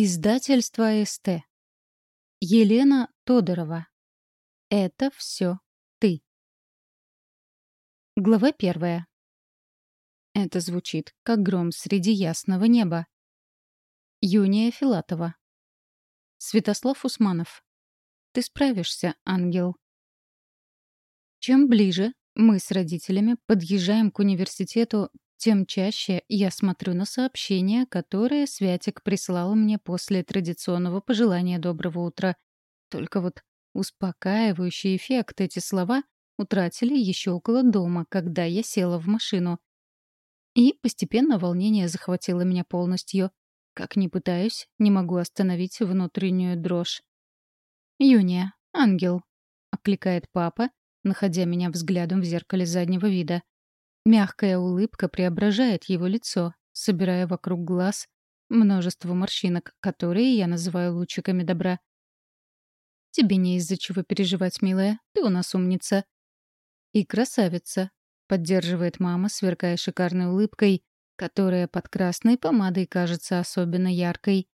Издательство СТ. Елена Тодорова. Это все ты. Глава первая. Это звучит, как гром среди ясного неба. Юния Филатова. Святослав Усманов. Ты справишься, ангел. Чем ближе мы с родителями подъезжаем к университету тем чаще я смотрю на сообщения, которые Святик прислал мне после традиционного пожелания доброго утра. Только вот успокаивающий эффект эти слова утратили еще около дома, когда я села в машину. И постепенно волнение захватило меня полностью. Как ни пытаюсь, не могу остановить внутреннюю дрожь. «Юния, ангел», — окликает папа, находя меня взглядом в зеркале заднего вида. Мягкая улыбка преображает его лицо, собирая вокруг глаз множество морщинок, которые я называю лучиками добра. «Тебе не из-за чего переживать, милая. Ты у нас умница». «И красавица», — поддерживает мама, сверкая шикарной улыбкой, которая под красной помадой кажется особенно яркой.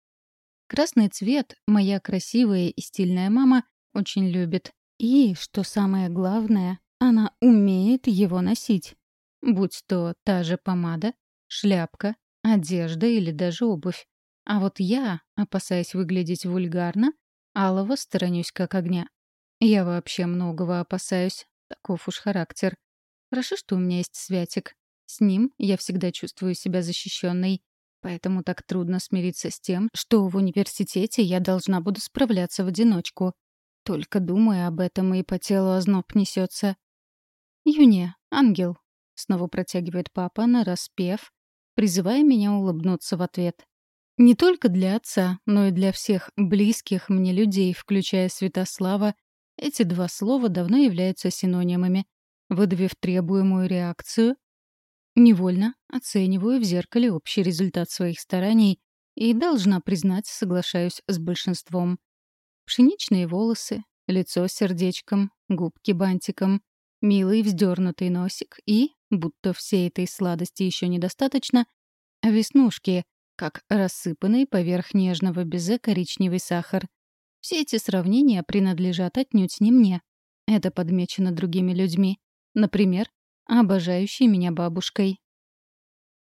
Красный цвет моя красивая и стильная мама очень любит. И, что самое главное, она умеет его носить. Будь то та же помада, шляпка, одежда или даже обувь. А вот я, опасаясь выглядеть вульгарно, алого сторонюсь как огня. Я вообще многого опасаюсь, таков уж характер. Хорошо, что у меня есть святик. С ним я всегда чувствую себя защищенной. Поэтому так трудно смириться с тем, что в университете я должна буду справляться в одиночку. Только думая об этом, и по телу озноб несется. Юне, ангел, Снова протягивает папа на распев, призывая меня улыбнуться в ответ. Не только для отца, но и для всех близких мне людей, включая Святослава, эти два слова давно являются синонимами. Выдавив требуемую реакцию, невольно оцениваю в зеркале общий результат своих стараний и, должна признать, соглашаюсь с большинством. Пшеничные волосы, лицо сердечком, губки бантиком, милый вздернутый носик и будто всей этой сладости еще недостаточно, а веснушки, как рассыпанный поверх нежного безе коричневый сахар. Все эти сравнения принадлежат отнюдь не мне. Это подмечено другими людьми. Например, обожающей меня бабушкой.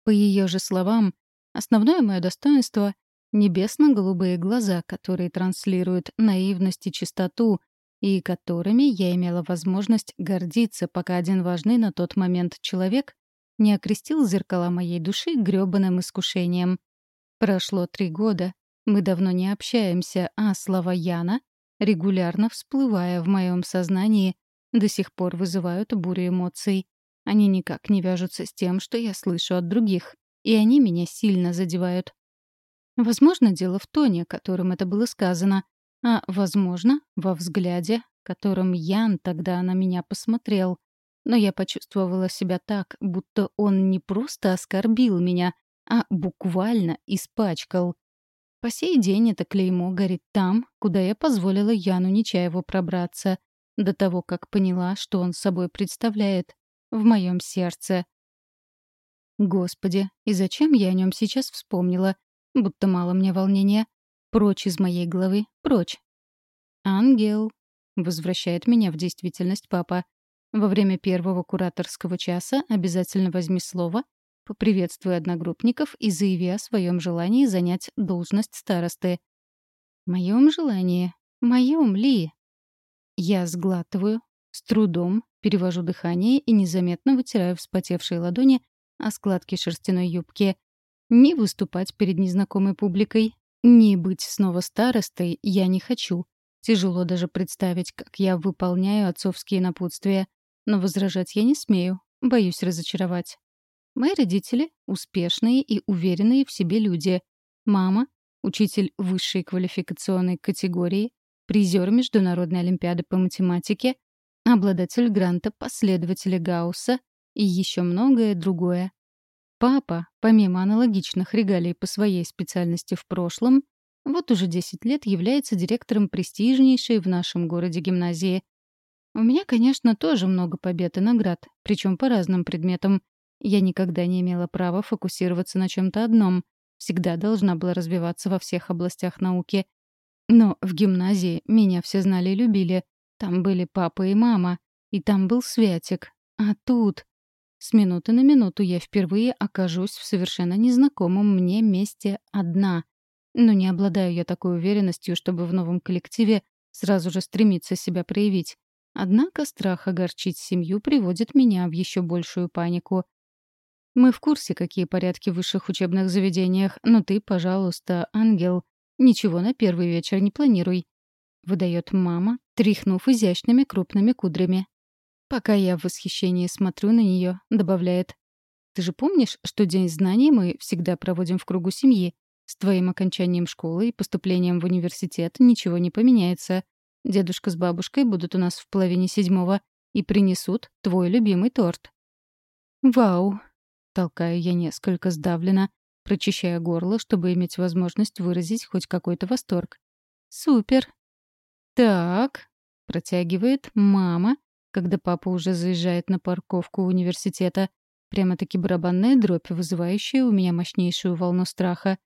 По ее же словам, основное мое достоинство — небесно-голубые глаза, которые транслируют наивность и чистоту, и которыми я имела возможность гордиться, пока один важный на тот момент человек не окрестил зеркала моей души грёбаным искушением. Прошло три года, мы давно не общаемся, а слова Яна, регулярно всплывая в моем сознании, до сих пор вызывают бурю эмоций. Они никак не вяжутся с тем, что я слышу от других, и они меня сильно задевают. Возможно, дело в тоне, которым это было сказано, а, возможно, во взгляде, которым Ян тогда на меня посмотрел. Но я почувствовала себя так, будто он не просто оскорбил меня, а буквально испачкал. По сей день это клеймо горит там, куда я позволила Яну Нечаеву пробраться, до того, как поняла, что он собой представляет, в моем сердце. Господи, и зачем я о нем сейчас вспомнила? Будто мало мне волнения. Прочь из моей головы, прочь. «Ангел», — возвращает меня в действительность папа. «Во время первого кураторского часа обязательно возьми слово, поприветствуй одногруппников и заяви о своем желании занять должность старосты». «Моем желании? Моем ли?» Я сглатываю, с трудом перевожу дыхание и незаметно вытираю вспотевшие ладони о складки шерстяной юбки. Не выступать перед незнакомой публикой, не быть снова старостой я не хочу. Тяжело даже представить, как я выполняю отцовские напутствия. Но возражать я не смею, боюсь разочаровать. Мои родители — успешные и уверенные в себе люди. Мама — учитель высшей квалификационной категории, призер Международной олимпиады по математике, обладатель гранта последователя Гаусса и еще многое другое. Папа, помимо аналогичных регалий по своей специальности в прошлом, вот уже 10 лет является директором престижнейшей в нашем городе гимназии. У меня, конечно, тоже много побед и наград, причем по разным предметам. Я никогда не имела права фокусироваться на чем-то одном. всегда должна была развиваться во всех областях науки. Но в гимназии меня все знали и любили. Там были папа и мама. И там был Святик. А тут... С минуты на минуту я впервые окажусь в совершенно незнакомом мне месте одна. Но не обладаю я такой уверенностью, чтобы в новом коллективе сразу же стремиться себя проявить. Однако страх огорчить семью приводит меня в еще большую панику. Мы в курсе, какие порядки в высших учебных заведениях, но ты, пожалуйста, ангел, ничего на первый вечер не планируй. Выдает мама, тряхнув изящными крупными кудрями. Пока я в восхищении смотрю на нее, добавляет. «Ты же помнишь, что День знаний мы всегда проводим в кругу семьи? С твоим окончанием школы и поступлением в университет ничего не поменяется. Дедушка с бабушкой будут у нас в половине седьмого и принесут твой любимый торт». «Вау!» — толкаю я несколько сдавленно, прочищая горло, чтобы иметь возможность выразить хоть какой-то восторг. «Супер!» «Так», — протягивает мама, когда папа уже заезжает на парковку университета. Прямо-таки барабанная дробь, вызывающая у меня мощнейшую волну страха.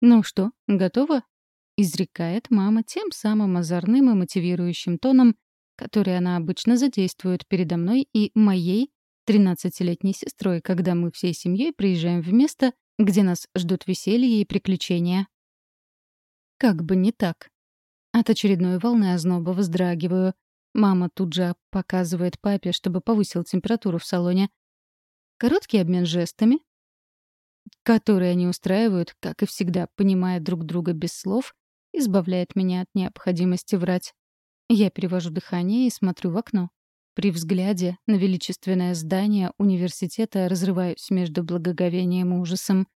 «Ну что, готова?» — изрекает мама тем самым озорным и мотивирующим тоном, который она обычно задействует передо мной и моей тринадцатилетней сестрой, когда мы всей семьей приезжаем в место, где нас ждут веселье и приключения. Как бы не так. От очередной волны озноба вздрагиваю, Мама тут же показывает папе, чтобы повысил температуру в салоне. Короткий обмен жестами, которые они устраивают, как и всегда, понимая друг друга без слов, избавляет меня от необходимости врать. Я перевожу дыхание и смотрю в окно. При взгляде на величественное здание университета разрываюсь между благоговением и ужасом.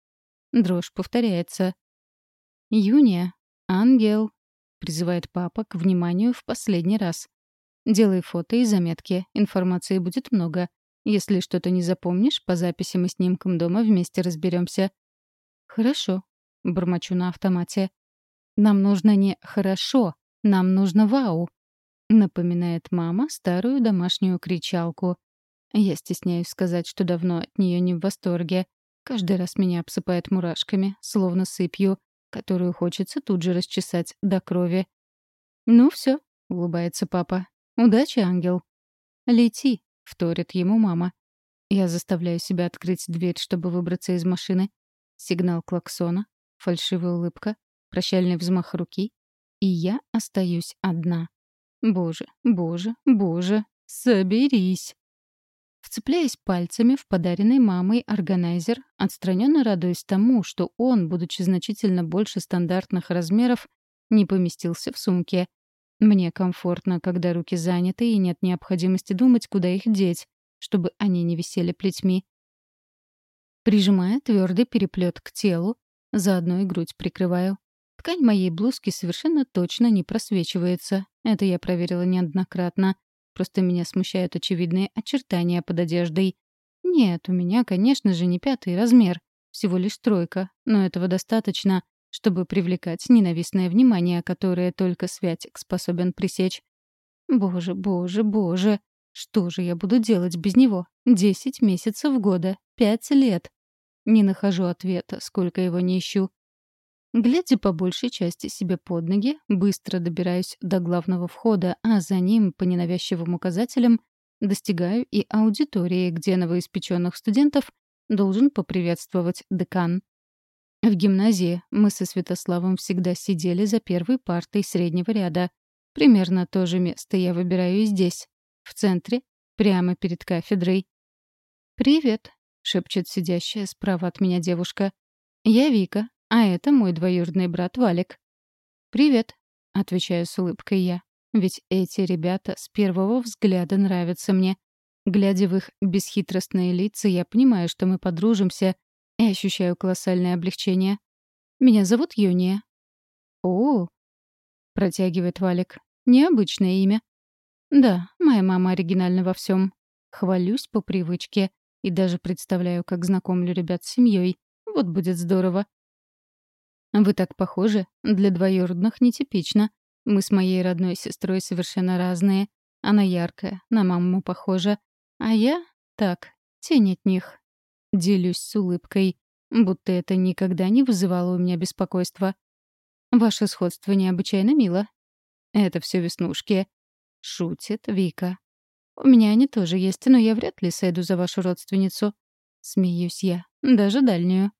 Дрожь повторяется. «Юния, ангел», — призывает папа к вниманию в последний раз. Делай фото и заметки, информации будет много. Если что-то не запомнишь, по записям и снимкам дома вместе разберемся. Хорошо, бормочу на автомате. Нам нужно не «хорошо», нам нужно «вау», напоминает мама старую домашнюю кричалку. Я стесняюсь сказать, что давно от нее не в восторге. Каждый раз меня обсыпает мурашками, словно сыпью, которую хочется тут же расчесать до крови. «Ну все, улыбается папа. «Удачи, ангел!» «Лети!» — вторит ему мама. Я заставляю себя открыть дверь, чтобы выбраться из машины. Сигнал клаксона, фальшивая улыбка, прощальный взмах руки. И я остаюсь одна. Боже, боже, боже, соберись! Вцепляясь пальцами в подаренный мамой органайзер, отстраненно радуясь тому, что он, будучи значительно больше стандартных размеров, не поместился в сумке — мне комфортно, когда руки заняты и нет необходимости думать, куда их деть, чтобы они не висели плетьми. Прижимая твердый переплет к телу, заодно и грудь прикрываю. Ткань моей блузки совершенно точно не просвечивается. Это я проверила неоднократно. Просто меня смущают очевидные очертания под одеждой. Нет, у меня, конечно же, не пятый размер. Всего лишь тройка. Но этого достаточно, чтобы привлекать ненавистное внимание, которое только Святик способен пресечь. Боже, боже, боже, что же я буду делать без него? Десять месяцев года, пять лет. Не нахожу ответа, сколько его не ищу. Глядя по большей части себе под ноги, быстро добираюсь до главного входа, а за ним, по ненавязчивым указателям, достигаю и аудитории, где новоиспеченных студентов должен поприветствовать декан. В гимназии мы со Святославом всегда сидели за первой партой среднего ряда. Примерно то же место я выбираю и здесь, в центре, прямо перед кафедрой. «Привет», — шепчет сидящая справа от меня девушка. «Я Вика, а это мой двоюродный брат Валик». «Привет», — отвечаю с улыбкой я. Ведь эти ребята с первого взгляда нравятся мне. Глядя в их бесхитростные лица, я понимаю, что мы подружимся и ощущаю колоссальное облегчение. «Меня зовут Юния». «О!» — протягивает Валик. «Необычное имя». «Да, моя мама оригинальна во всем. Хвалюсь по привычке и даже представляю, как знакомлю ребят с семьей. Вот будет здорово». «Вы так похожи. Для двоюродных нетипично. Мы с моей родной сестрой совершенно разные. Она яркая, на маму похожа. А я — так, тень от них, Делюсь с улыбкой. будто это никогда не вызывало у меня беспокойства. Ваше сходство необычайно мило. Это все веснушки. Шутит Вика. У меня они тоже есть, но я вряд ли сойду за вашу родственницу. Смеюсь я. Даже дальнюю.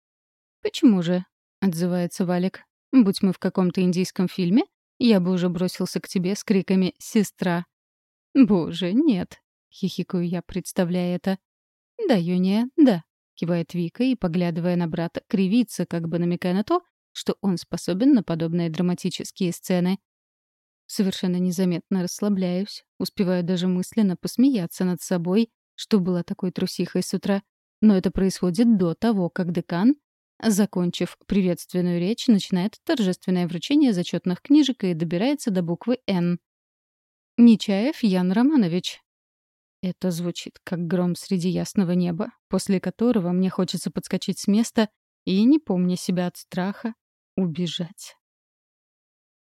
Почему же? Отзывается Валик. Будь мы в каком-то индийском фильме, я бы уже бросился к тебе с криками «Сестра!» «Боже, нет!» — хихикаю я, представляя это. «Да, Юния, да», — кивает Вика и, поглядывая на брата, кривится, как бы намекая на то, что он способен на подобные драматические сцены. Совершенно незаметно расслабляюсь, успеваю даже мысленно посмеяться над собой, что была такой трусихой с утра. Но это происходит до того, как декан, закончив приветственную речь, начинает торжественное вручение зачетных книжек и добирается до буквы «Н». «Нечаев Ян Романович». Это звучит как гром среди ясного неба, после которого мне хочется подскочить с места и, не помня себя от страха, убежать.